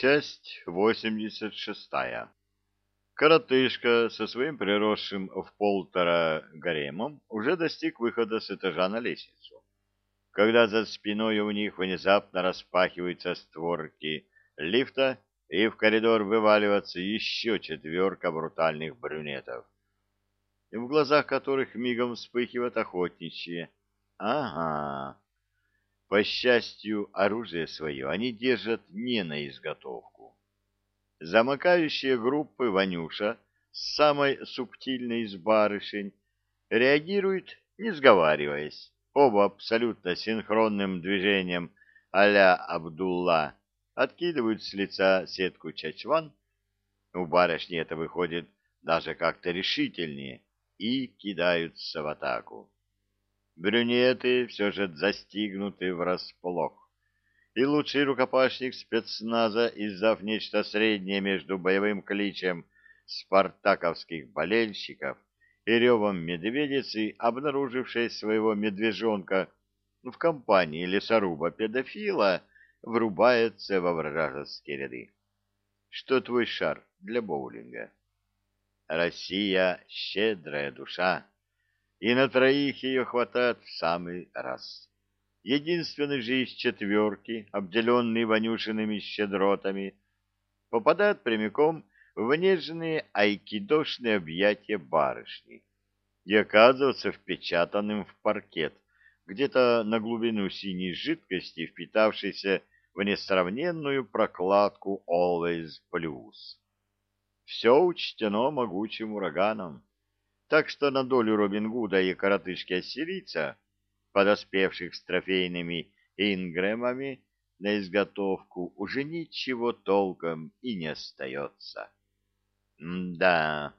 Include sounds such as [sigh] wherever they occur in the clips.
Часть 86. Коротышка со своим приросшим в полтора гаремом уже достиг выхода с этажа на лестницу. Когда за спиной у них внезапно распахиваются створки лифта, и в коридор вываливается еще четверка брутальных брюнетов, в глазах которых мигом вспыхивают охотничьи. Ага. По счастью, оружие свое они держат не на изготовку. Замыкающие группы Ванюша с самой субтильной из барышень реагируют, не сговариваясь, оба абсолютно синхронным движением а-ля Абдулла откидывают с лица сетку чачван, у барышни это выходит даже как-то решительнее, и кидаются в атаку брюнеты все же застигнуты врасплох. И лучший рукопашник спецназа, издав нечто среднее между боевым кличем спартаковских болельщиков и ревом медведицы, обнаружившей своего медвежонка в компании лесоруба-педофила, врубается во вражеские ряды. Что твой шар для боулинга? Россия — щедрая душа и на троих ее хватает в самый раз. Единственный же из четверки, обделенный вонюшиными щедротами, попадает прямиком в нежные айкидошные объятия барышни и оказывается впечатанным в паркет, где-то на глубину синей жидкости, впитавшейся в несравненную прокладку Always Plus. Все учтено могучим ураганом так что на долю Робин Гуда и коротышки-ассирийца, подоспевших с трофейными ингремами на изготовку, уже ничего толком и не остается. да,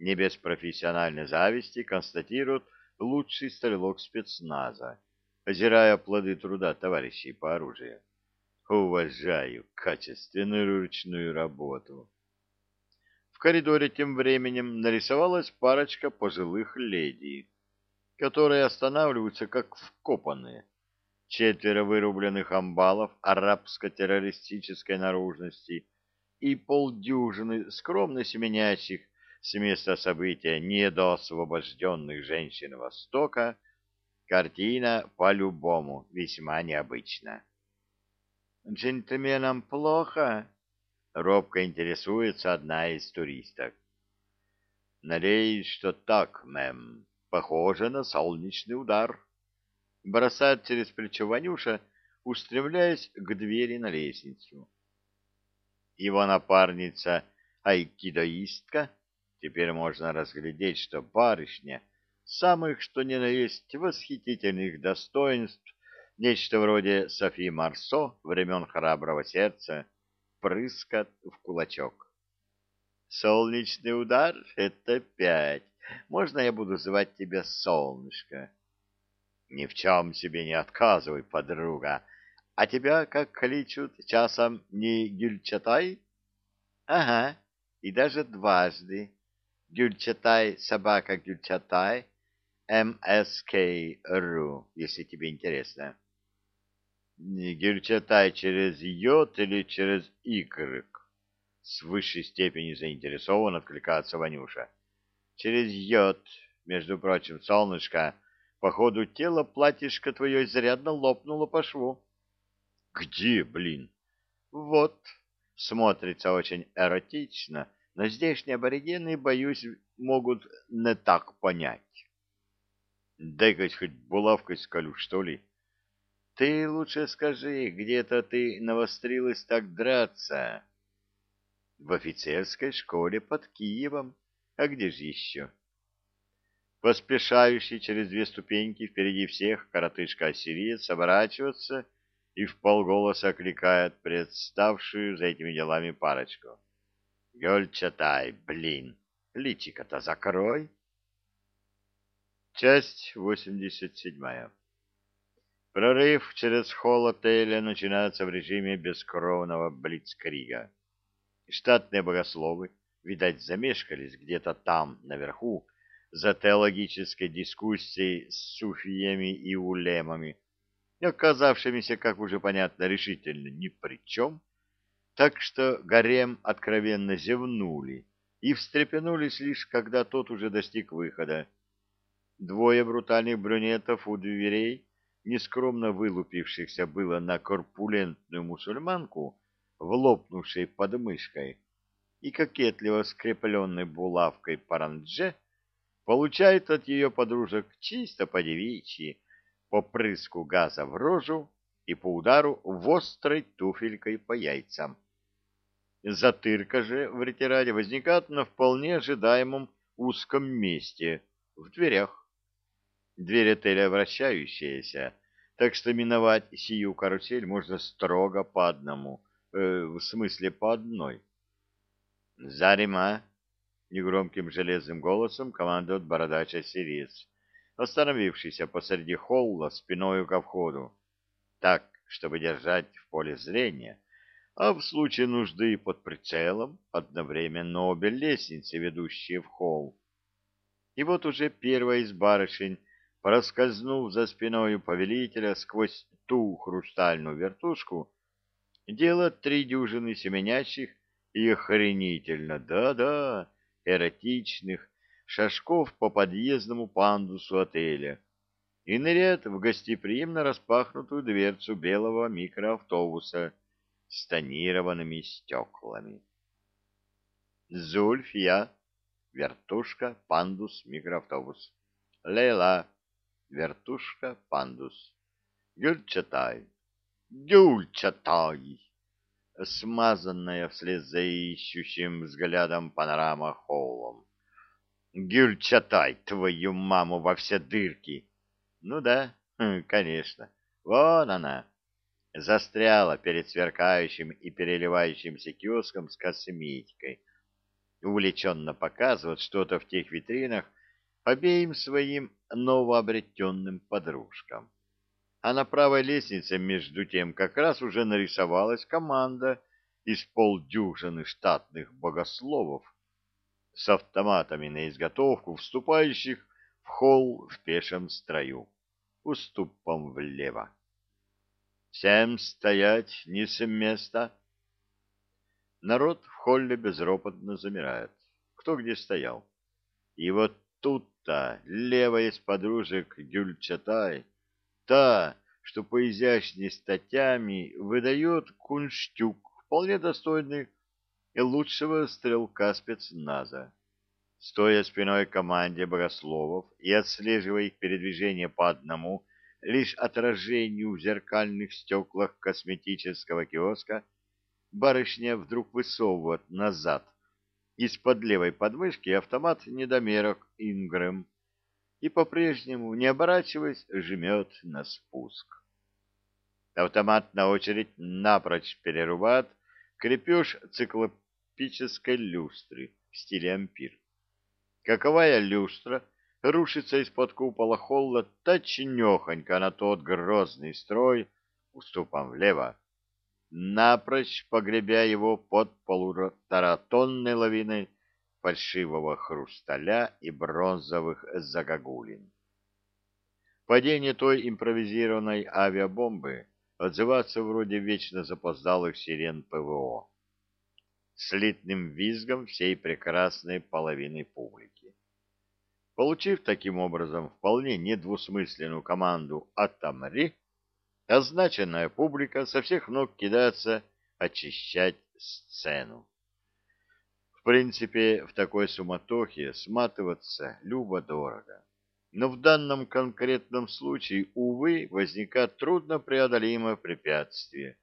не без профессиональной зависти констатирует лучший стрелок спецназа, озирая плоды труда товарищей по оружию. Уважаю качественную ручную работу коридоре тем временем нарисовалась парочка пожилых леди, которые останавливаются как вкопанные. Четверо вырубленных амбалов арабско-террористической наружности и полдюжины скромно семенящих с места события недоосвобожденных женщин Востока, картина по-любому весьма необычна. «Джентльменам плохо?» Робко интересуется одна из туристок. Надеюсь, что так, мэм. Похоже на солнечный удар. Бросает через плечо Ванюша, устремляясь к двери на лестницу. Его напарница айкидоистка, теперь можно разглядеть, что барышня самых что ни на есть восхитительных достоинств, нечто вроде Софи Марсо времен храброго сердца, прыскат в кулачок. Солнечный удар — это пять. Можно я буду звать тебя Солнышко? Ни в чем себе не отказывай, подруга. А тебя как кличут, часом не Гюльчатай? Ага, и даже дважды. Гюльчатай, собака Гюльчатай, МСК.ру, если тебе интересно. Герчатай через йод или через икрык? С высшей степени заинтересован откликается Ванюша. Через йод, между прочим, солнышко, по ходу тела платьишко твое изрядно лопнуло по шву. Где, блин? Вот, смотрится очень эротично, но здешние аборигены, боюсь, могут не так понять. Дай-ка хоть булавкой скалю, что ли? Ты лучше скажи, где-то ты навострилась так драться? В офицерской школе под Киевом. А где же еще? Поспешающий через две ступеньки впереди всех коротышка-ассириец оборачивается и в полголоса окликает представшую за этими делами парочку. Гольчатай, блин, личико-то закрой. Часть восемьдесят седьмая. Прорыв через холл отеля начинается в режиме бескровного блицкрига. Штатные богословы, видать, замешкались где-то там, наверху, за теологической дискуссией с суфиями и улемами, оказавшимися, как уже понятно, решительно ни при чем, так что гарем откровенно зевнули и встрепенулись лишь, когда тот уже достиг выхода. Двое брутальных брюнетов у дверей, нескромно вылупившихся было на корпулентную мусульманку, в лопнувшей подмышкой и кокетливо скрепленной булавкой парандже, получает от ее подружек чисто по-девичьи, по прыску газа в рожу и по удару в острой туфелькой по яйцам. Затырка же в ретираде возникает на вполне ожидаемом узком месте, в дверях. Дверь отеля вращающаяся, так что миновать сию карусель можно строго по одному, э, в смысле по одной. «Зарима!» — негромким железным голосом командует бородач-ассириец, остановившийся посреди холла спиною ко входу, так, чтобы держать в поле зрения, а в случае нужды под прицелом одновременно обе лестницы, ведущие в холл. И вот уже первая из барышень, проскользнув за спиною повелителя сквозь ту хрустальную вертушку, делает три дюжины семенящих и охренительно, да-да, эротичных шажков по подъездному пандусу отеля и ныряет в гостеприимно распахнутую дверцу белого микроавтобуса с тонированными стеклами. Зульфия, вертушка, пандус, микроавтобус. Лейла, вертушка, пандус. Гюльчатай, Гюльчатай смазанная вслед за ищущим взглядом панорама холлом. Гюльчатай, твою маму во все дырки! Ну да, [laughs] конечно, вон она. Застряла перед сверкающим и переливающимся киоском с косметикой. Увлеченно показывает что-то в тех витринах обеим своим новообретенным подружкам а на правой лестнице между тем как раз уже нарисовалась команда из полдюжины штатных богословов с автоматами на изготовку, вступающих в холл в пешем строю, уступом влево. «Всем стоять, не с места!» Народ в холле безропотно замирает, кто где стоял. И вот тут-то левая из подружек Гюльчатай та, что по изящной статями выдает кунштюк, вполне достойный лучшего стрелка спецназа. Стоя спиной команде богословов и отслеживая их передвижение по одному, лишь отражению в зеркальных стеклах косметического киоска, барышня вдруг высовывает назад из-под левой подмышки автомат недомерок Ингрэм и по-прежнему, не оборачиваясь, жмет на спуск. Автомат на очередь напрочь перерубает крепеж циклопической люстры в стиле ампир. Каковая люстра рушится из-под купола холла точнёхонько на тот грозный строй уступом влево, напрочь погребя его под полуторатонной лавиной фальшивого хрусталя и бронзовых загогулин. Падение той импровизированной авиабомбы отзываться вроде вечно запоздалых сирен ПВО слитным визгом всей прекрасной половины публики. Получив таким образом вполне недвусмысленную команду «Отомри», означенная публика со всех ног кидается очищать сцену. В принципе, в такой суматохе сматываться любо-дорого. Но в данном конкретном случае, увы, возникает труднопреодолимое препятствие.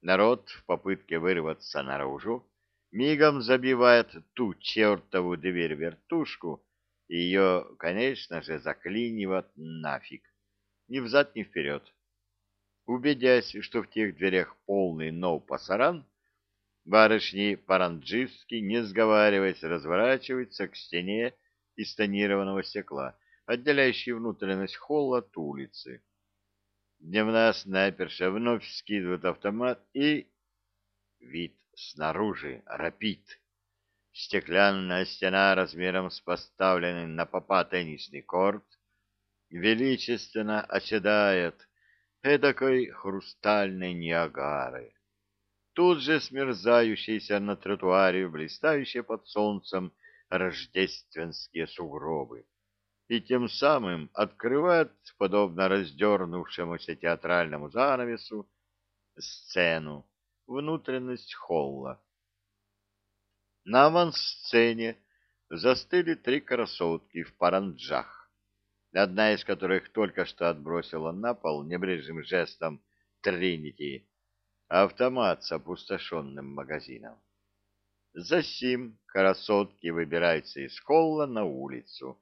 Народ в попытке вырваться наружу мигом забивает ту чертову дверь-вертушку, и ее, конечно же, заклинивает нафиг. Ни взад, ни вперед. Убедясь, что в тех дверях полный нов-пасаран, Барышни Паранджиски, не сговариваясь, разворачиваются к стене из тонированного стекла, отделяющей внутренность холла от улицы. Дневная снайперша вновь скидывает автомат и... Вид снаружи рапит. Стеклянная стена размером с поставленный на попа теннисный корт величественно оседает эдакой хрустальной Ниагары. Тут же смерзающиеся на тротуаре, блистающие под солнцем рождественские сугробы, и тем самым открывает, подобно раздернувшемуся театральному занавесу, сцену, внутренность холла. На авансцене застыли три красотки в паранджах, одна из которых только что отбросила на пол небрежным жестом Тринити автомат с опустошенным магазином. Засим красотки выбираются из холла на улицу,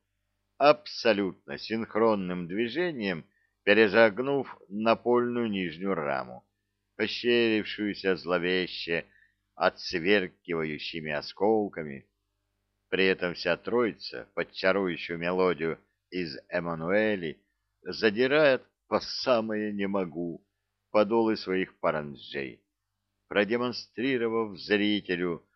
абсолютно синхронным движением перезагнув напольную нижнюю раму, ощерившуюся зловеще отсверкивающими осколками. При этом вся троица под чарующую мелодию из Эммануэли задирает по самое «не могу» подолы своих паранджей, продемонстрировав зрителю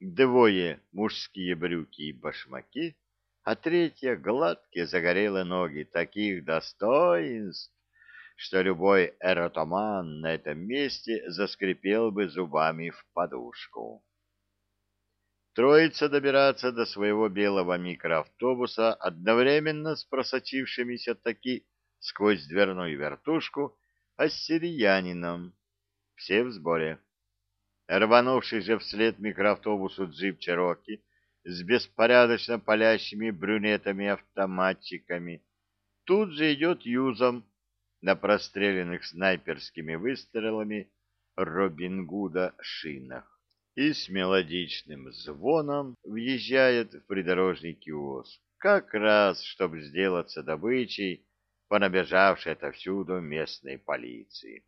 двое мужские брюки и башмаки, а третья — гладкие загорелые ноги таких достоинств, что любой эротоман на этом месте заскрипел бы зубами в подушку. Троица добирается до своего белого микроавтобуса одновременно с просочившимися таки сквозь дверную вертушку ассириянином. Все в сборе. Рванувший же вслед микроавтобусу джип Чероки с беспорядочно палящими брюнетами-автоматчиками тут же идет юзом на простреленных снайперскими выстрелами Робин Гуда шинах и с мелодичным звоном въезжает в придорожный киоск, как раз, чтобы сделаться добычей по набежавшей отовсюду местной полиции.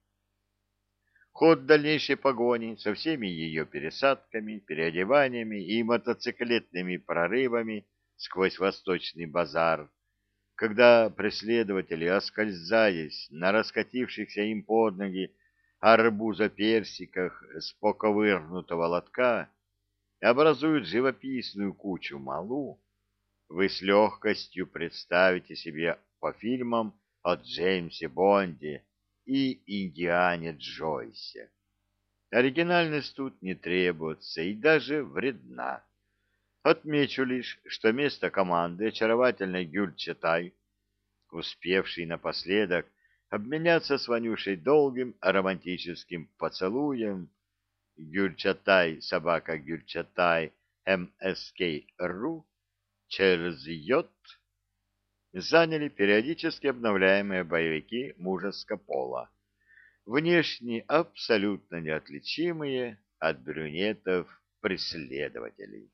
Ход дальнейшей погони со всеми ее пересадками, переодеваниями и мотоциклетными прорывами сквозь восточный базар, когда преследователи, оскользаясь на раскатившихся им под ноги арбуза-персиках с поковырнутого лотка, образуют живописную кучу малу, вы с легкостью представите себе по фильмам о Джеймсе Бонде и Индиане Джойсе. Оригинальность тут не требуется и даже вредна. Отмечу лишь, что место команды очаровательной Гюльчатай, успевший напоследок обменяться с Ванюшей долгим романтическим поцелуем, Гюльчатай, собака Гюльчатай, МСК.ру, через йод, заняли периодически обновляемые боевики мужеского пола, внешне абсолютно неотличимые от брюнетов-преследователей.